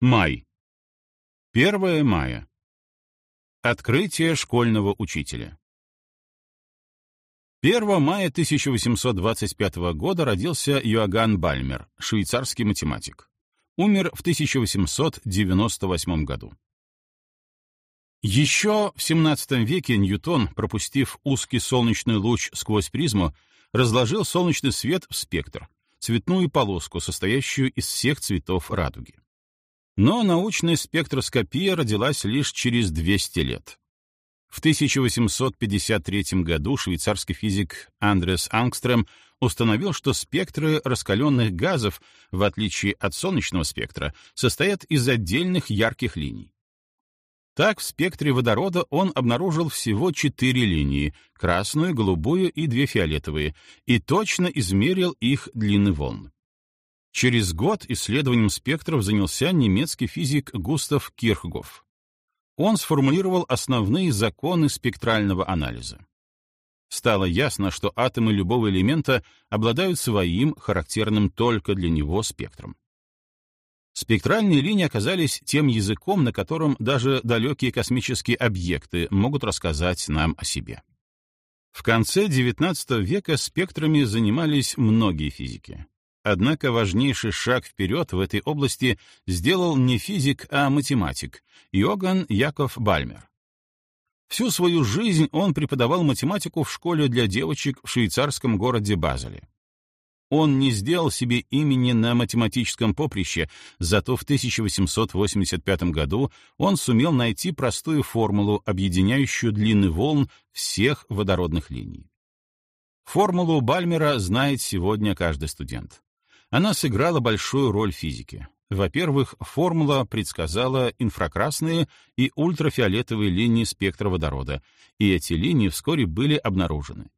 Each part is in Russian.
Май. 1 мая. Открытие школьного учителя. 1 мая 1825 года родился Йоганн Бальмер, швейцарский математик. Умер в 1898 году. Еще в XVII веке Ньютон, пропустив узкий солнечный луч сквозь призму, разложил солнечный свет в спектр, цветную полоску, состоящую из всех цветов радуги. Но научная спектроскопия родилась лишь через 200 лет. В 1853 году швейцарский физик Андрес Ангстрем установил, что спектры раскаленных газов, в отличие от солнечного спектра, состоят из отдельных ярких линий. Так, в спектре водорода он обнаружил всего четыре линии — красную, голубую и две фиолетовые, и точно измерил их длины волн. Через год исследованием спектров занялся немецкий физик Густав Кирхгоф. Он сформулировал основные законы спектрального анализа. Стало ясно, что атомы любого элемента обладают своим, характерным только для него, спектром. Спектральные линии оказались тем языком, на котором даже далекие космические объекты могут рассказать нам о себе. В конце XIX века спектрами занимались многие физики. Однако важнейший шаг вперед в этой области сделал не физик, а математик Йоган Яков Бальмер. Всю свою жизнь он преподавал математику в школе для девочек в швейцарском городе Базеле. Он не сделал себе имени на математическом поприще, зато в 1885 году он сумел найти простую формулу, объединяющую длины волн всех водородных линий. Формулу Бальмера знает сегодня каждый студент. Она сыграла большую роль в физике. Во-первых, формула предсказала инфракрасные и ультрафиолетовые линии спектра водорода, и эти линии вскоре были обнаружены.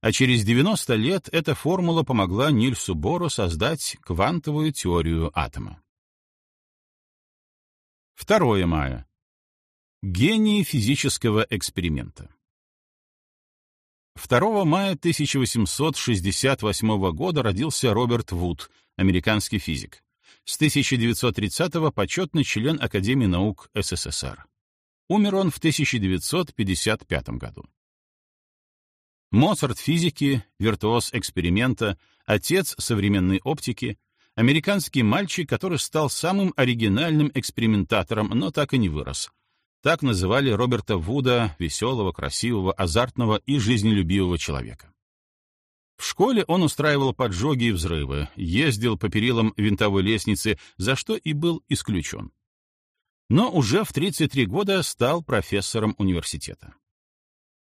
А через 90 лет эта формула помогла Нильсу Бору создать квантовую теорию атома. 2 мая. Гений физического эксперимента. 2 мая 1868 года родился Роберт Вуд, американский физик. С 1930-го почетный член Академии наук СССР. Умер он в 1955 году. Моцарт физики, виртуоз эксперимента, отец современной оптики, американский мальчик, который стал самым оригинальным экспериментатором, но так и не вырос. Так называли Роберта Вуда, веселого, красивого, азартного и жизнелюбивого человека. В школе он устраивал поджоги и взрывы, ездил по перилам винтовой лестницы, за что и был исключен. Но уже в 33 года стал профессором университета.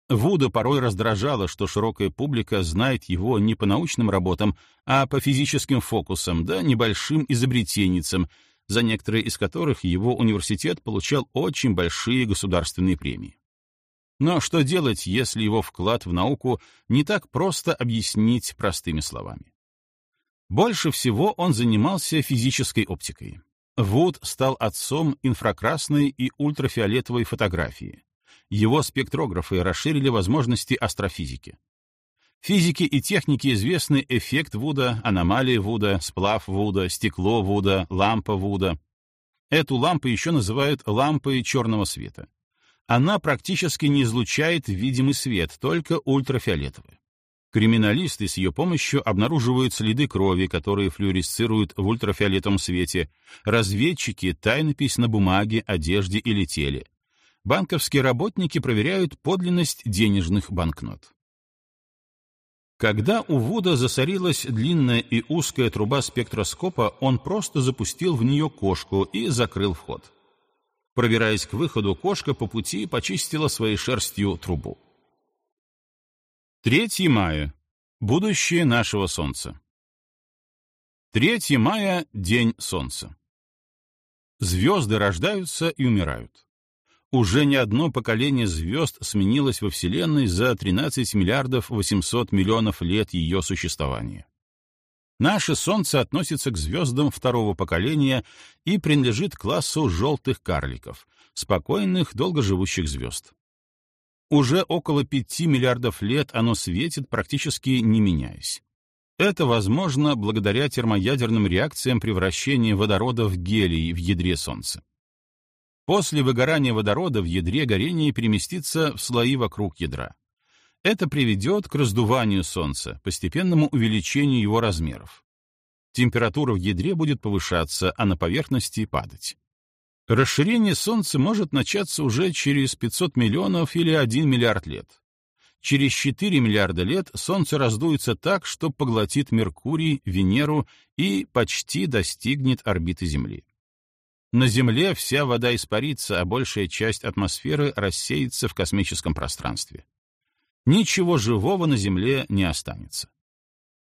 Вуда порой раздражало, что широкая публика знает его не по научным работам, а по физическим фокусам, да небольшим изобретенницам, за некоторые из которых его университет получал очень большие государственные премии. Но что делать, если его вклад в науку не так просто объяснить простыми словами? Больше всего он занимался физической оптикой. Вуд стал отцом инфракрасной и ультрафиолетовой фотографии, его спектрографы расширили возможности астрофизики. Физики и техники известны эффект Вуда, аномалия Вуда, сплав Вуда, стекло Вуда, лампа Вуда. Эту лампу еще называют лампой черного света. Она практически не излучает видимый свет, только ультрафиолетовый. Криминалисты с ее помощью обнаруживают следы крови, которые флюоресцируют в ультрафиолетовом свете, разведчики — тайнопись на бумаге, одежде или теле, банковские работники проверяют подлинность денежных банкнот. Когда у Вуда засорилась длинная и узкая труба спектроскопа, он просто запустил в нее кошку и закрыл вход. Пробираясь к выходу, кошка по пути почистила своей шерстью трубу. 3 мая. Будущее нашего Солнца. 3 мая — День Солнца. Звезды рождаются и умирают уже не одно поколение звезд сменилось во Вселенной за 13 миллиардов 800 миллионов лет ее существования. Наше Солнце относится к звездам второго поколения и принадлежит классу желтых карликов, спокойных, долгоживущих звезд. Уже около 5 миллиардов лет оно светит, практически не меняясь. Это возможно благодаря термоядерным реакциям превращения водорода в гелий в ядре Солнца. После выгорания водорода в ядре горение переместится в слои вокруг ядра. Это приведет к раздуванию Солнца, постепенному увеличению его размеров. Температура в ядре будет повышаться, а на поверхности падать. Расширение Солнца может начаться уже через 500 миллионов или 1 миллиард лет. Через 4 миллиарда лет Солнце раздуется так, что поглотит Меркурий, Венеру и почти достигнет орбиты Земли. На Земле вся вода испарится, а большая часть атмосферы рассеется в космическом пространстве. Ничего живого на Земле не останется.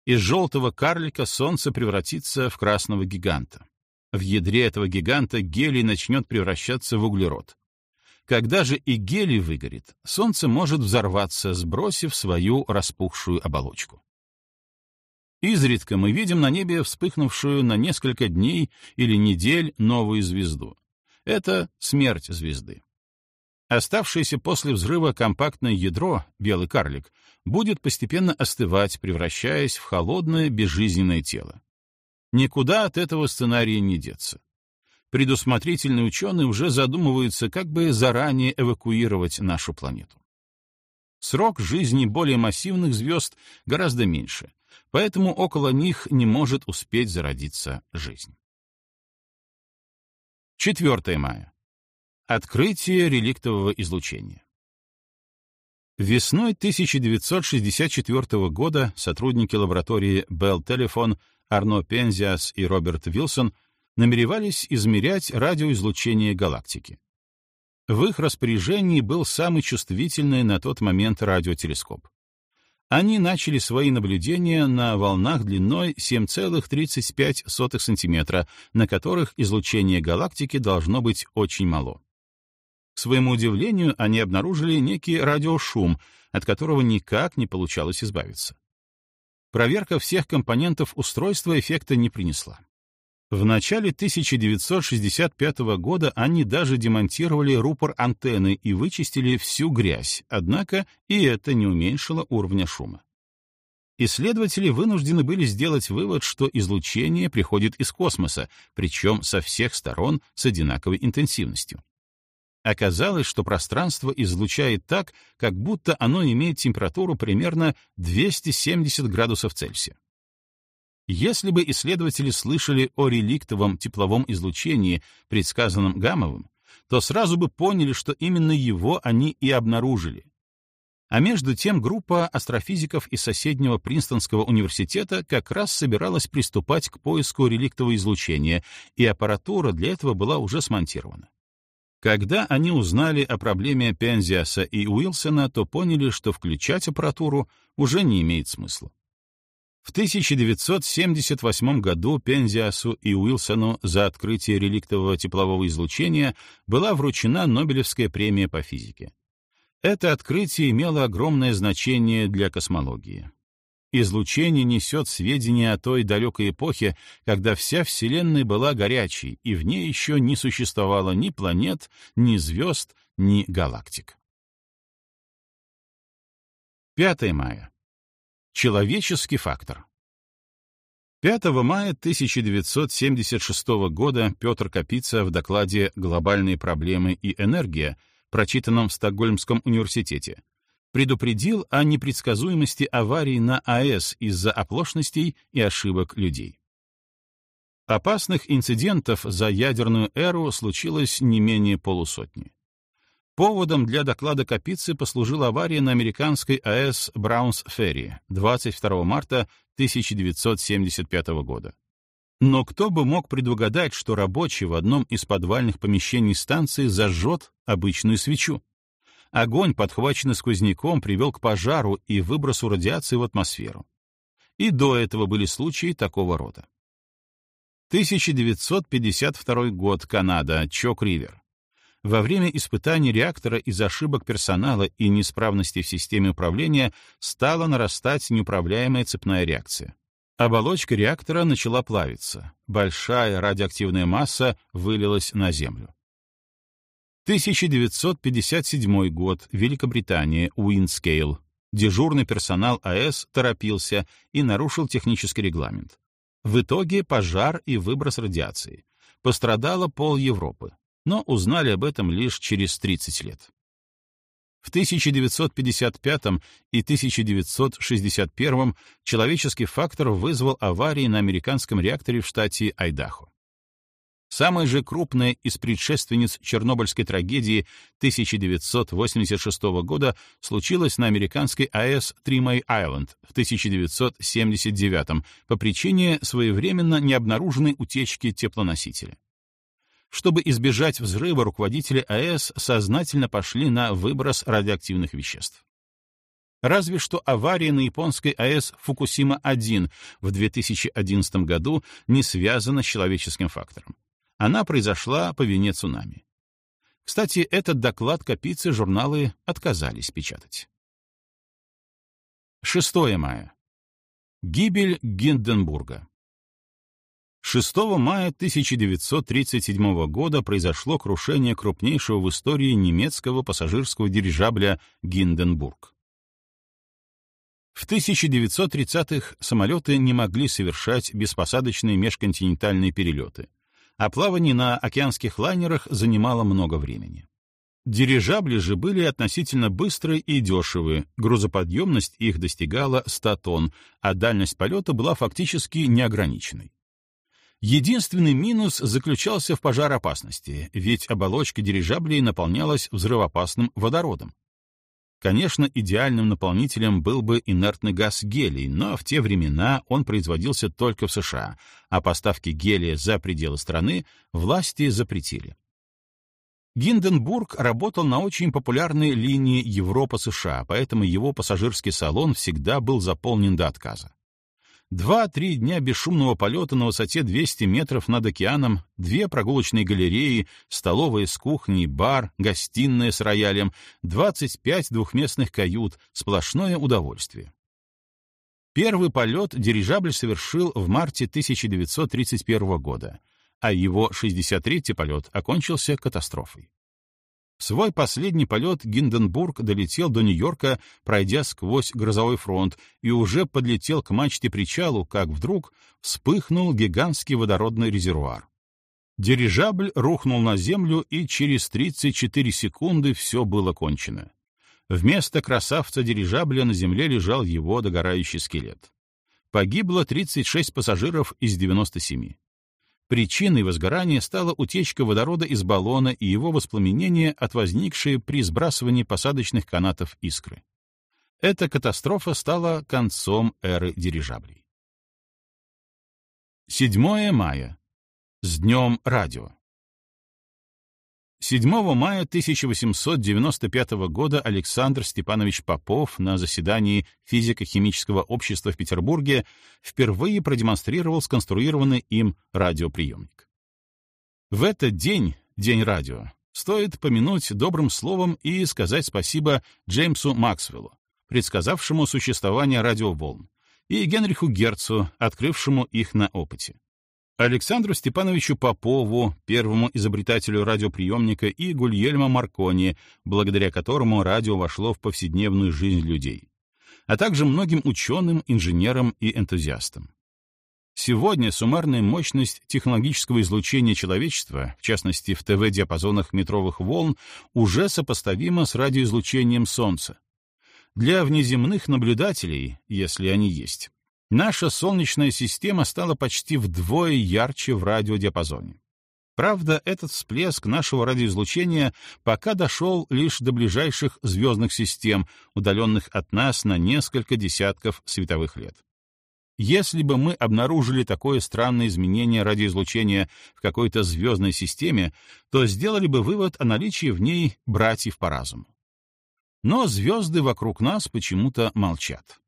Из желтого карлика Солнце превратится в красного гиганта. В ядре этого гиганта гелий начнет превращаться в углерод. Когда же и гелий выгорит, Солнце может взорваться, сбросив свою распухшую оболочку. Изредка мы видим на небе вспыхнувшую на несколько дней или недель новую звезду. Это смерть звезды. Оставшееся после взрыва компактное ядро, белый карлик, будет постепенно остывать, превращаясь в холодное безжизненное тело. Никуда от этого сценария не деться предусмотрительные ученые уже задумываются, как бы заранее эвакуировать нашу планету. Срок жизни более массивных звезд гораздо меньше, поэтому около них не может успеть зародиться жизнь. 4 мая. Открытие реликтового излучения. Весной 1964 года сотрудники лаборатории Bell Telephone Арно Пензиас и Роберт Вилсон намеревались измерять радиоизлучение галактики. В их распоряжении был самый чувствительный на тот момент радиотелескоп. Они начали свои наблюдения на волнах длиной 7,35 см, на которых излучение галактики должно быть очень мало. К своему удивлению, они обнаружили некий радиошум, от которого никак не получалось избавиться. Проверка всех компонентов устройства эффекта не принесла. В начале 1965 года они даже демонтировали рупор антенны и вычистили всю грязь, однако и это не уменьшило уровня шума. Исследователи вынуждены были сделать вывод, что излучение приходит из космоса, причем со всех сторон с одинаковой интенсивностью. Оказалось, что пространство излучает так, как будто оно имеет температуру примерно 270 градусов Цельсия. Если бы исследователи слышали о реликтовом тепловом излучении, предсказанном Гамовым, то сразу бы поняли, что именно его они и обнаружили. А между тем группа астрофизиков из соседнего Принстонского университета как раз собиралась приступать к поиску реликтового излучения, и аппаратура для этого была уже смонтирована. Когда они узнали о проблеме Пензиаса и Уилсона, то поняли, что включать аппаратуру уже не имеет смысла. В 1978 году Пензиасу и Уилсону за открытие реликтового теплового излучения была вручена Нобелевская премия по физике. Это открытие имело огромное значение для космологии. Излучение несет сведения о той далекой эпохе, когда вся Вселенная была горячей, и в ней еще не существовало ни планет, ни звезд, ни галактик. 5 мая. Человеческий фактор. 5 мая 1976 года Петр Капица в докладе «Глобальные проблемы и энергия», прочитанном в Стокгольмском университете, предупредил о непредсказуемости аварий на АЭС из-за оплошностей и ошибок людей. Опасных инцидентов за ядерную эру случилось не менее полусотни. Поводом для доклада Капицы послужила авария на американской АЭС Браунс-Ферри 22 марта 1975 года. Но кто бы мог предугадать, что рабочий в одном из подвальных помещений станции зажжет обычную свечу? Огонь, подхваченный сквозняком, привел к пожару и выбросу радиации в атмосферу. И до этого были случаи такого рода. 1952 год, Канада, Чок-Ривер. Во время испытаний реактора из ошибок персонала и неисправностей в системе управления стала нарастать неуправляемая цепная реакция. Оболочка реактора начала плавиться. Большая радиоактивная масса вылилась на Землю. 1957 год. Великобритания. Уиндскейл. Дежурный персонал АЭС торопился и нарушил технический регламент. В итоге пожар и выброс радиации. Пострадало пол Европы, но узнали об этом лишь через 30 лет. В 1955 и 1961 человеческий фактор вызвал аварии на американском реакторе в штате Айдахо. Самая же крупная из предшественниц Чернобыльской трагедии 1986 года случилась на американской АЭС Тримей-Айленд в 1979 по причине своевременно необнаруженной утечки теплоносителя. Чтобы избежать взрыва, руководители АЭС сознательно пошли на выброс радиоактивных веществ. Разве что авария на японской АЭС Фукусима-1 в 2011 году не связана с человеческим фактором. Она произошла по вине цунами. Кстати, этот доклад копийцы журналы отказались печатать. 6 мая. Гибель Гинденбурга. 6 мая 1937 года произошло крушение крупнейшего в истории немецкого пассажирского дирижабля «Гинденбург». В 1930-х самолеты не могли совершать беспосадочные межконтинентальные перелеты — а плавание на океанских лайнерах занимало много времени. Дирижабли же были относительно быстрые и дешевые, грузоподъемность их достигала 100 тонн, а дальность полета была фактически неограниченной. Единственный минус заключался в пожароопасности, ведь оболочка дирижаблей наполнялась взрывоопасным водородом. Конечно, идеальным наполнителем был бы инертный газ гелий, но в те времена он производился только в США, а поставки гелия за пределы страны власти запретили. Гинденбург работал на очень популярной линии Европа-США, поэтому его пассажирский салон всегда был заполнен до отказа. Два-три дня бесшумного полета на высоте 200 метров над океаном, две прогулочные галереи, столовая с кухней, бар, гостиная с роялем, 25 двухместных кают, сплошное удовольствие. Первый полет дирижабль совершил в марте 1931 года, а его 63-й полет окончился катастрофой. В свой последний полет Гинденбург долетел до Нью-Йорка, пройдя сквозь грозовой фронт, и уже подлетел к мачте-причалу, как вдруг вспыхнул гигантский водородный резервуар. Дирижабль рухнул на землю, и через 34 секунды все было кончено. Вместо красавца дирижабля на земле лежал его догорающий скелет. Погибло 36 пассажиров из 97. Причиной возгорания стала утечка водорода из баллона и его воспламенение от возникшей при сбрасывании посадочных канатов искры. Эта катастрофа стала концом эры дирижаблей. 7 мая. С днем радио. 7 мая 1895 года Александр Степанович Попов на заседании физико-химического общества в Петербурге впервые продемонстрировал сконструированный им радиоприемник. В этот день, День радио, стоит помянуть добрым словом и сказать спасибо Джеймсу Максвеллу, предсказавшему существование радиоволн, и Генриху Герцу, открывшему их на опыте. Александру Степановичу Попову, первому изобретателю радиоприемника, и Гульельмо Маркони, благодаря которому радио вошло в повседневную жизнь людей, а также многим ученым, инженерам и энтузиастам. Сегодня суммарная мощность технологического излучения человечества, в частности в ТВ-диапазонах метровых волн, уже сопоставима с радиоизлучением Солнца. Для внеземных наблюдателей, если они есть, наша Солнечная система стала почти вдвое ярче в радиодиапазоне. Правда, этот всплеск нашего радиоизлучения пока дошел лишь до ближайших звездных систем, удаленных от нас на несколько десятков световых лет. Если бы мы обнаружили такое странное изменение радиоизлучения в какой-то звездной системе, то сделали бы вывод о наличии в ней братьев по разуму. Но звезды вокруг нас почему-то молчат.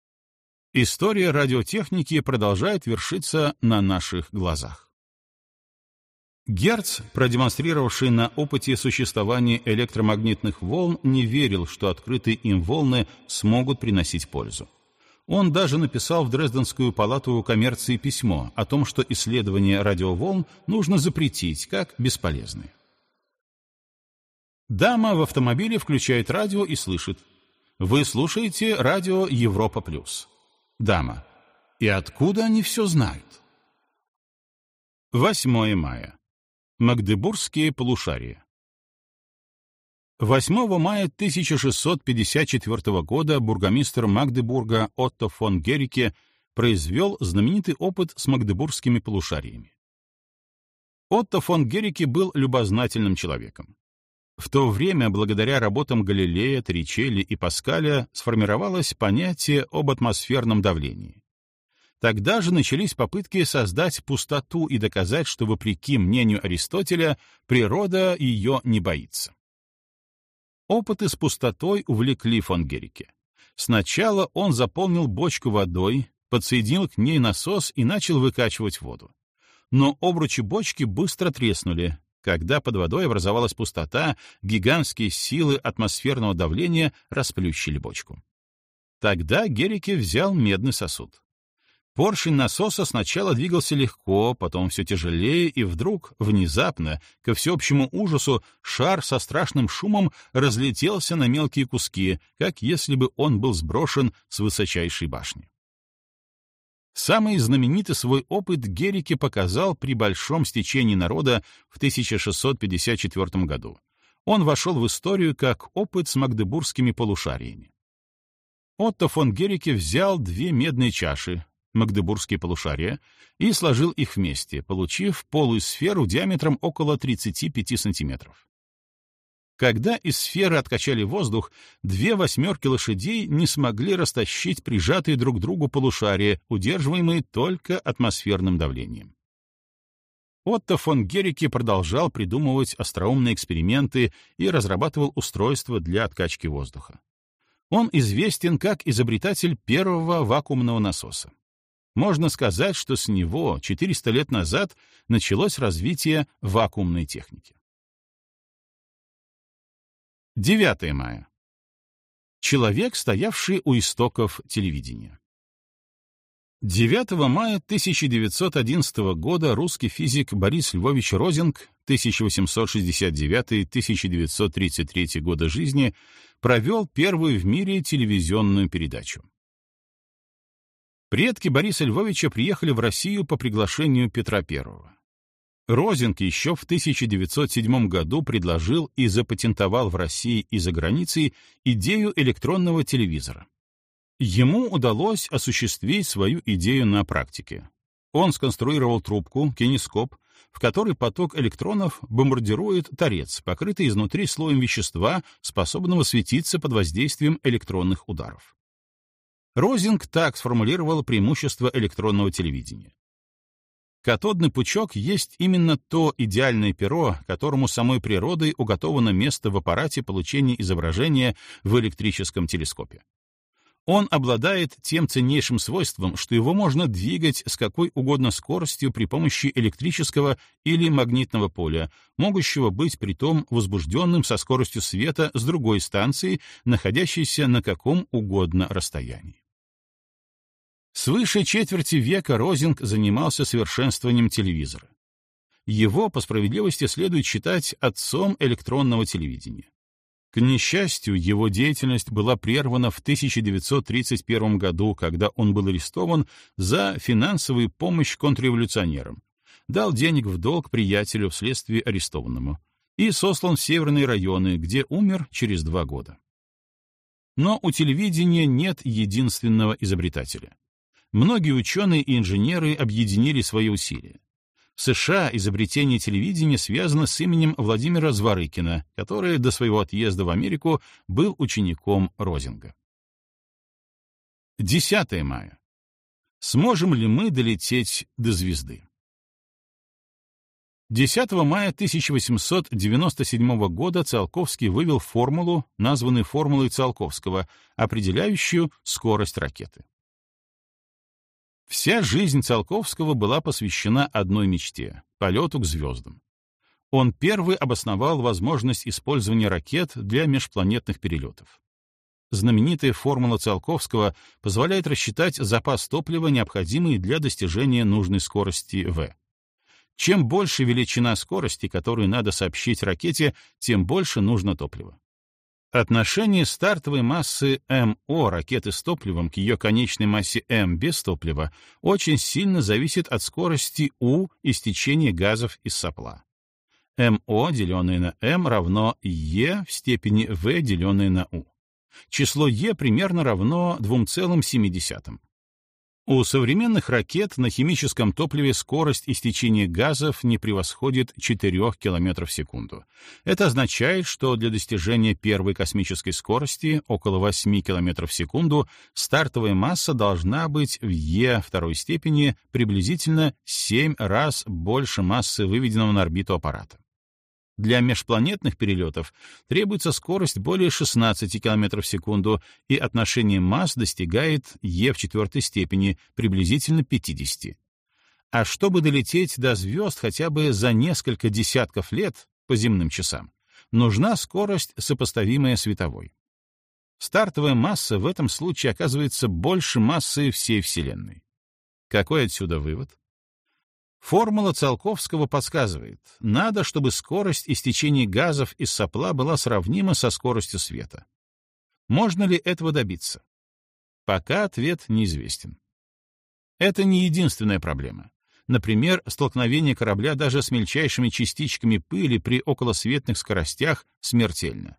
История радиотехники продолжает вершиться на наших глазах. Герц, продемонстрировавший на опыте существование электромагнитных волн, не верил, что открытые им волны смогут приносить пользу. Он даже написал в Дрезденскую палату коммерции письмо о том, что исследование радиоволн нужно запретить как бесполезные. Дама в автомобиле включает радио и слышит — Вы слушаете радио Европа плюс. Дама. И откуда они все знают? 8 мая. Магдебургские полушария. 8 мая 1654 года бургомистр Магдебурга Отто фон Герике произвел знаменитый опыт с магдебургскими полушариями. Отто фон Герике был любознательным человеком. В то время, благодаря работам Галилея, Торричелли и Паскаля, сформировалось понятие об атмосферном давлении. Тогда же начались попытки создать пустоту и доказать, что, вопреки мнению Аристотеля, природа ее не боится. Опыты с пустотой увлекли фон Герике. Сначала он заполнил бочку водой, подсоединил к ней насос и начал выкачивать воду. Но обручи бочки быстро треснули, когда под водой образовалась пустота, гигантские силы атмосферного давления расплющили бочку. Тогда Герике взял медный сосуд. Поршень насоса сначала двигался легко, потом все тяжелее, и вдруг, внезапно, ко всеобщему ужасу, шар со страшным шумом разлетелся на мелкие куски, как если бы он был сброшен с высочайшей башни. Самый знаменитый свой опыт Герике показал при большом стечении народа в 1654 году. Он вошел в историю как опыт с магдебургскими полушариями. Отто фон Герике взял две медные чаши, магдебургские полушария, и сложил их вместе, получив полую сферу диаметром около 35 сантиметров. Когда из сферы откачали воздух, две восьмерки лошадей не смогли растащить прижатые друг к другу полушария, удерживаемые только атмосферным давлением. Отто фон Герике продолжал придумывать остроумные эксперименты и разрабатывал устройства для откачки воздуха. Он известен как изобретатель первого вакуумного насоса. Можно сказать, что с него 400 лет назад началось развитие вакуумной техники. 9 мая. Человек, стоявший у истоков телевидения. 9 мая 1911 года русский физик Борис Львович Розинг 1869-1933 года жизни провел первую в мире телевизионную передачу. Предки Бориса Львовича приехали в Россию по приглашению Петра I. Розинг еще в 1907 году предложил и запатентовал в России и за границей идею электронного телевизора. Ему удалось осуществить свою идею на практике. Он сконструировал трубку, кинескоп, в который поток электронов бомбардирует торец, покрытый изнутри слоем вещества, способного светиться под воздействием электронных ударов. Розинг так сформулировал преимущество электронного телевидения. Катодный пучок есть именно то идеальное перо, которому самой природой уготовано место в аппарате получения изображения в электрическом телескопе. Он обладает тем ценнейшим свойством, что его можно двигать с какой угодно скоростью при помощи электрического или магнитного поля, могущего быть притом возбужденным со скоростью света с другой станции, находящейся на каком угодно расстоянии. Свыше четверти века Розинг занимался совершенствованием телевизора. Его, по справедливости, следует считать отцом электронного телевидения. К несчастью, его деятельность была прервана в 1931 году, когда он был арестован за финансовую помощь контрреволюционерам, дал денег в долг приятелю вследствие арестованному и сослан в северные районы, где умер через два года. Но у телевидения нет единственного изобретателя. Многие ученые и инженеры объединили свои усилия. В США изобретение телевидения связано с именем Владимира Зворыкина, который до своего отъезда в Америку был учеником Розинга. 10 мая. Сможем ли мы долететь до звезды? 10 мая 1897 года Циолковский вывел формулу, названную формулой Циолковского, определяющую скорость ракеты. Вся жизнь Циолковского была посвящена одной мечте — полету к звездам. Он первый обосновал возможность использования ракет для межпланетных перелетов. Знаменитая формула Циолковского позволяет рассчитать запас топлива, необходимый для достижения нужной скорости v. Чем больше величина скорости, которую надо сообщить ракете, тем больше нужно топлива. Отношение стартовой массы МО ракеты с топливом к ее конечной массе М без топлива очень сильно зависит от скорости У истечения газов из сопла. МО, деленное на М, равно Е в степени В, деленное на У. Число Е примерно равно 2,7. У современных ракет на химическом топливе скорость истечения газов не превосходит 4 км в секунду. Это означает, что для достижения первой космической скорости, около 8 км в секунду, стартовая масса должна быть в Е второй степени приблизительно 7 раз больше массы выведенного на орбиту аппарата. Для межпланетных перелетов требуется скорость более 16 км в секунду, и отношение масс достигает Е в четвертой степени, приблизительно 50. А чтобы долететь до звезд хотя бы за несколько десятков лет по земным часам, нужна скорость, сопоставимая световой. Стартовая масса в этом случае оказывается больше массы всей Вселенной. Какой отсюда вывод? Формула Циолковского подсказывает, надо, чтобы скорость истечения газов из сопла была сравнима со скоростью света. Можно ли этого добиться? Пока ответ неизвестен. Это не единственная проблема. Например, столкновение корабля даже с мельчайшими частичками пыли при околосветных скоростях смертельно.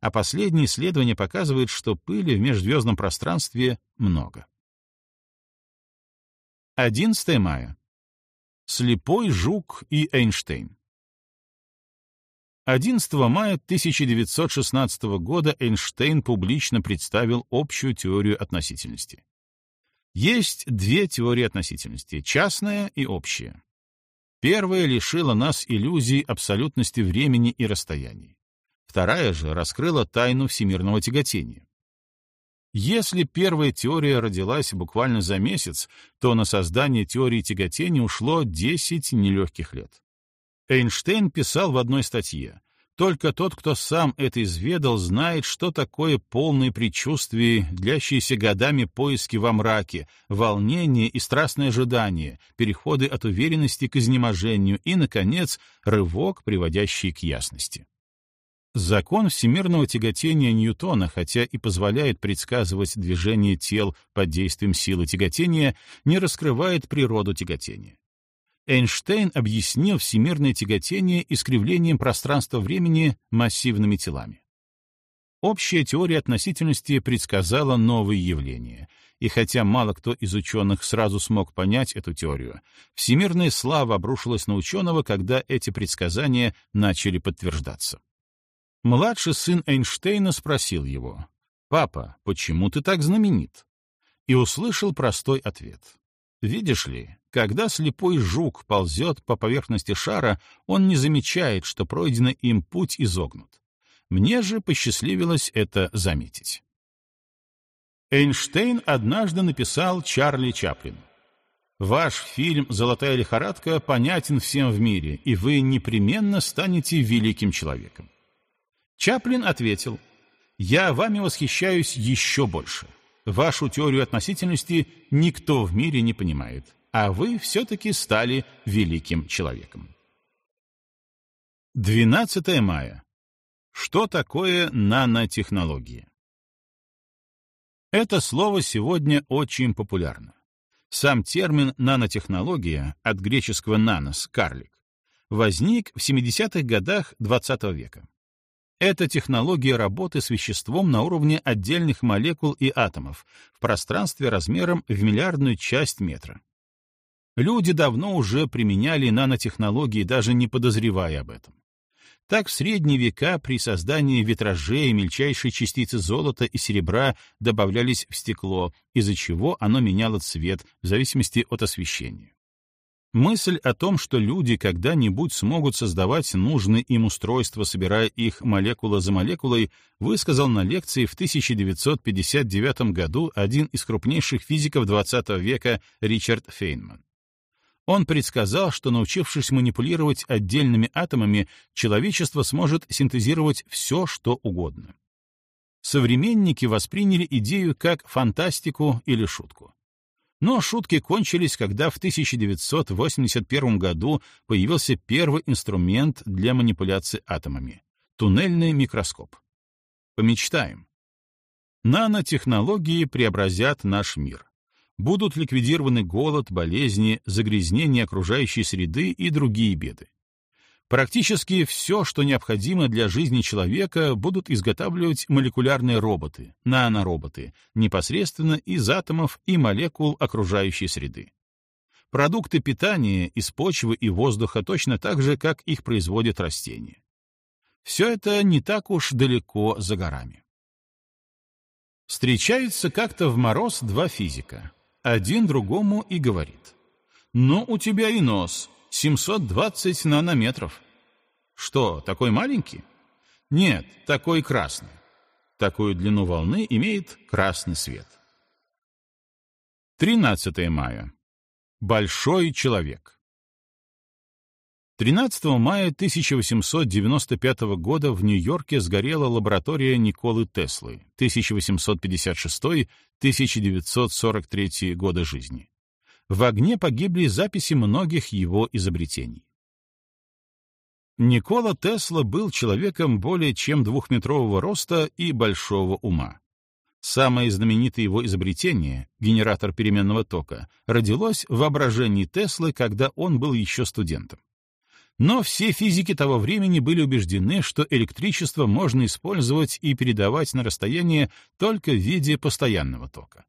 А последние исследования показывают, что пыли в межзвездном пространстве много. 11 мая. Слепой жук и Эйнштейн. 11 мая 1916 года Эйнштейн публично представил общую теорию относительности. Есть две теории относительности — частная и общая. Первая лишила нас иллюзий абсолютности времени и расстояний. Вторая же раскрыла тайну всемирного тяготения. Если первая теория родилась буквально за месяц, то на создание теории тяготения ушло 10 нелегких лет. Эйнштейн писал в одной статье, «Только тот, кто сам это изведал, знает, что такое полное предчувствие, длящиеся годами поиски во мраке, волнение и страстное ожидание, переходы от уверенности к изнеможению и, наконец, рывок, приводящий к ясности». Закон всемирного тяготения Ньютона, хотя и позволяет предсказывать движение тел под действием силы тяготения, не раскрывает природу тяготения. Эйнштейн объяснил всемирное тяготение искривлением пространства-времени массивными телами. Общая теория относительности предсказала новые явления, и хотя мало кто из ученых сразу смог понять эту теорию, всемирная слава обрушилась на ученого, когда эти предсказания начали подтверждаться. Младший сын Эйнштейна спросил его, «Папа, почему ты так знаменит?» И услышал простой ответ. Видишь ли, когда слепой жук ползет по поверхности шара, он не замечает, что пройденный им путь изогнут. Мне же посчастливилось это заметить. Эйнштейн однажды написал Чарли Чаплин. «Ваш фильм «Золотая лихорадка» понятен всем в мире, и вы непременно станете великим человеком. Чаплин ответил, «Я вами восхищаюсь еще больше. Вашу теорию относительности никто в мире не понимает, а вы все-таки стали великим человеком». 12 мая. Что такое нанотехнологии? Это слово сегодня очень популярно. Сам термин «нанотехнология» от греческого «нанос» — «карлик» возник в 70-х годах XX века. Это технология работы с веществом на уровне отдельных молекул и атомов в пространстве размером в миллиардную часть метра. Люди давно уже применяли нанотехнологии, даже не подозревая об этом. Так в средние века при создании витражей мельчайшие частицы золота и серебра добавлялись в стекло, из-за чего оно меняло цвет в зависимости от освещения. Мысль о том, что люди когда-нибудь смогут создавать нужные им устройства, собирая их молекула за молекулой, высказал на лекции в 1959 году один из крупнейших физиков XX века Ричард Фейнман. Он предсказал, что, научившись манипулировать отдельными атомами, человечество сможет синтезировать все, что угодно. Современники восприняли идею как фантастику или шутку. Но шутки кончились, когда в 1981 году появился первый инструмент для манипуляции атомами — туннельный микроскоп. Помечтаем. Нанотехнологии преобразят наш мир. Будут ликвидированы голод, болезни, загрязнение окружающей среды и другие беды. Практически все, что необходимо для жизни человека, будут изготавливать молекулярные роботы, нанороботы, непосредственно из атомов и молекул окружающей среды. Продукты питания из почвы и воздуха точно так же, как их производят растения. Все это не так уж далеко за горами. Встречаются как-то в мороз два физика. Один другому и говорит. «Ну, у тебя и нос, 720 нанометров». «Что, такой маленький?» «Нет, такой красный». Такую длину волны имеет красный свет. 13 мая. Большой человек. 13 мая 1895 года в Нью-Йорке сгорела лаборатория Николы Теслы, 1856-1943 года жизни. В огне погибли записи многих его изобретений. Никола Тесла был человеком более чем двухметрового роста и большого ума. Самое знаменитое его изобретение, генератор переменного тока, родилось в воображении Теслы, когда он был еще студентом. Но все физики того времени были убеждены, что электричество можно использовать и передавать на расстояние только в виде постоянного тока.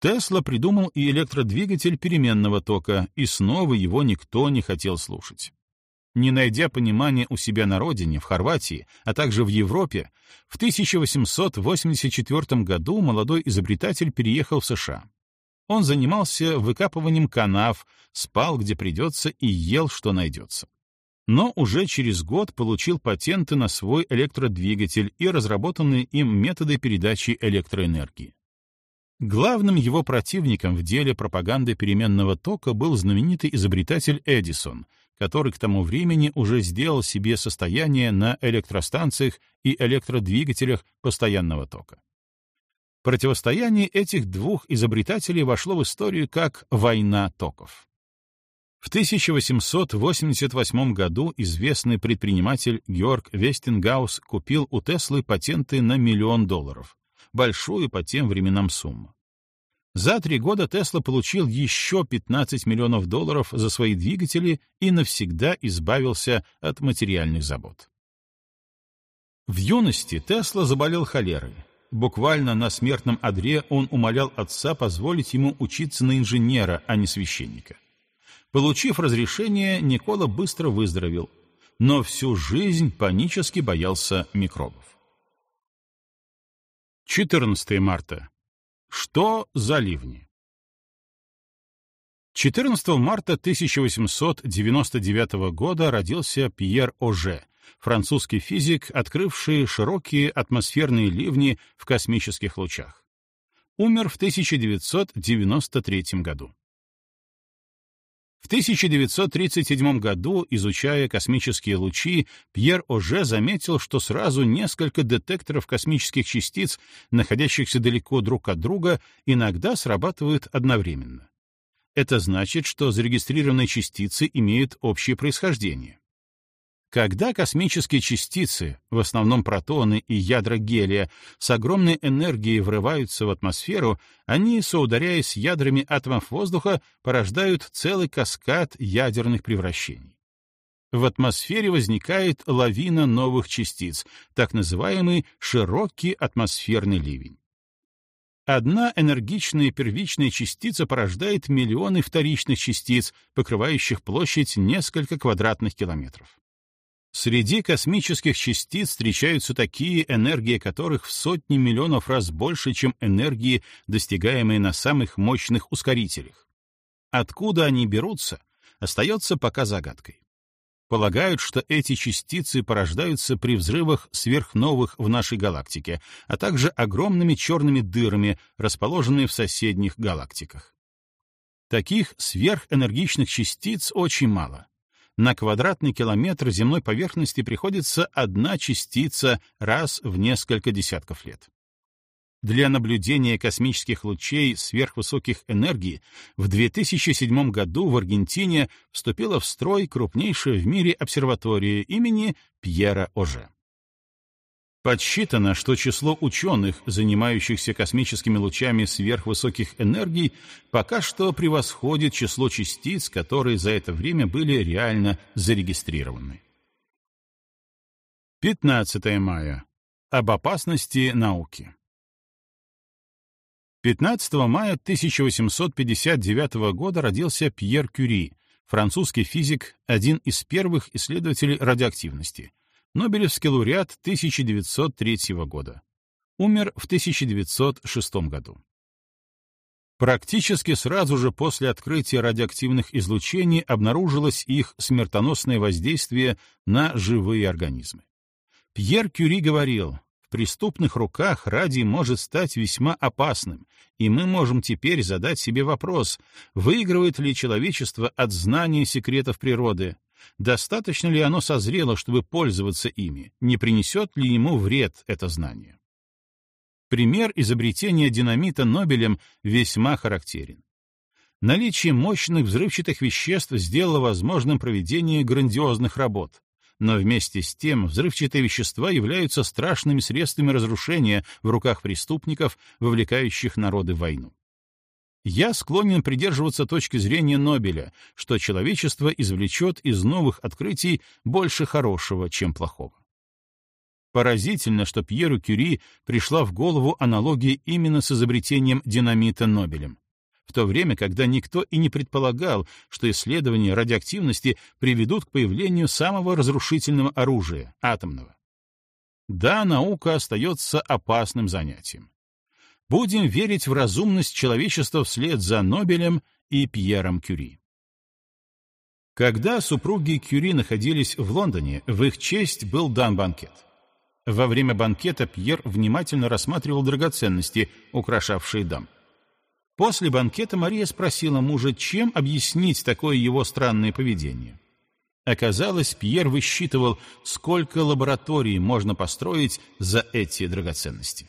Тесла придумал и электродвигатель переменного тока, и снова его никто не хотел слушать. Не найдя понимания у себя на родине, в Хорватии, а также в Европе, в 1884 году молодой изобретатель переехал в США. Он занимался выкапыванием канав, спал где придется и ел, что найдется. Но уже через год получил патенты на свой электродвигатель и разработанные им методы передачи электроэнергии. Главным его противником в деле пропаганды переменного тока был знаменитый изобретатель Эдисон, который к тому времени уже сделал себе состояние на электростанциях и электродвигателях постоянного тока. Противостояние этих двух изобретателей вошло в историю как «война токов». В 1888 году известный предприниматель Георг Вестингаус купил у Теслы патенты на миллион долларов, большую по тем временам сумму. За три года Тесла получил еще 15 миллионов долларов за свои двигатели и навсегда избавился от материальных забот. В юности Тесла заболел холерой. Буквально на смертном одре он умолял отца позволить ему учиться на инженера, а не священника. Получив разрешение, Никола быстро выздоровел, но всю жизнь панически боялся микробов. 14 марта. Что за ливни? 14 марта 1899 года родился Пьер Оже, французский физик, открывший широкие атмосферные ливни в космических лучах. Умер в 1993 году. В 1937 году, изучая космические лучи, Пьер Оже заметил, что сразу несколько детекторов космических частиц, находящихся далеко друг от друга, иногда срабатывают одновременно. Это значит, что зарегистрированные частицы имеют общее происхождение. Когда космические частицы, в основном протоны и ядра гелия, с огромной энергией врываются в атмосферу, они, соударяясь с ядрами атомов воздуха, порождают целый каскад ядерных превращений. В атмосфере возникает лавина новых частиц, так называемый широкий атмосферный ливень. Одна энергичная первичная частица порождает миллионы вторичных частиц, покрывающих площадь несколько квадратных километров. Среди космических частиц встречаются такие, энергии которых в сотни миллионов раз больше, чем энергии, достигаемые на самых мощных ускорителях. Откуда они берутся, остается пока загадкой. Полагают, что эти частицы порождаются при взрывах сверхновых в нашей галактике, а также огромными черными дырами, расположенными в соседних галактиках. Таких сверхэнергичных частиц очень мало на квадратный километр земной поверхности приходится одна частица раз в несколько десятков лет. Для наблюдения космических лучей сверхвысоких энергий в 2007 году в Аргентине вступила в строй крупнейшая в мире обсерватория имени Пьера Оже. Подсчитано, что число ученых, занимающихся космическими лучами сверхвысоких энергий, пока что превосходит число частиц, которые за это время были реально зарегистрированы. 15 мая. Об опасности науки. 15 мая 1859 года родился Пьер Кюри, французский физик, один из первых исследователей радиоактивности, Нобелевский лауреат 1903 года. Умер в 1906 году. Практически сразу же после открытия радиоактивных излучений обнаружилось их смертоносное воздействие на живые организмы. Пьер Кюри говорил, в преступных руках радий может стать весьма опасным, и мы можем теперь задать себе вопрос, выигрывает ли человечество от знания секретов природы, достаточно ли оно созрело, чтобы пользоваться ими, не принесет ли ему вред это знание. Пример изобретения динамита Нобелем весьма характерен. Наличие мощных взрывчатых веществ сделало возможным проведение грандиозных работ, но вместе с тем взрывчатые вещества являются страшными средствами разрушения в руках преступников, вовлекающих народы в войну. Я склонен придерживаться точки зрения Нобеля, что человечество извлечет из новых открытий больше хорошего, чем плохого. Поразительно, что Пьеру Кюри пришла в голову аналогия именно с изобретением динамита Нобелем в то время, когда никто и не предполагал, что исследования радиоактивности приведут к появлению самого разрушительного оружия — атомного. Да, наука остается опасным занятием. Будем верить в разумность человечества вслед за Нобелем и Пьером Кюри. Когда супруги Кюри находились в Лондоне, в их честь был дан банкет. Во время банкета Пьер внимательно рассматривал драгоценности, украшавшие дам. После банкета Мария спросила мужа, чем объяснить такое его странное поведение. Оказалось, Пьер высчитывал, сколько лабораторий можно построить за эти драгоценности.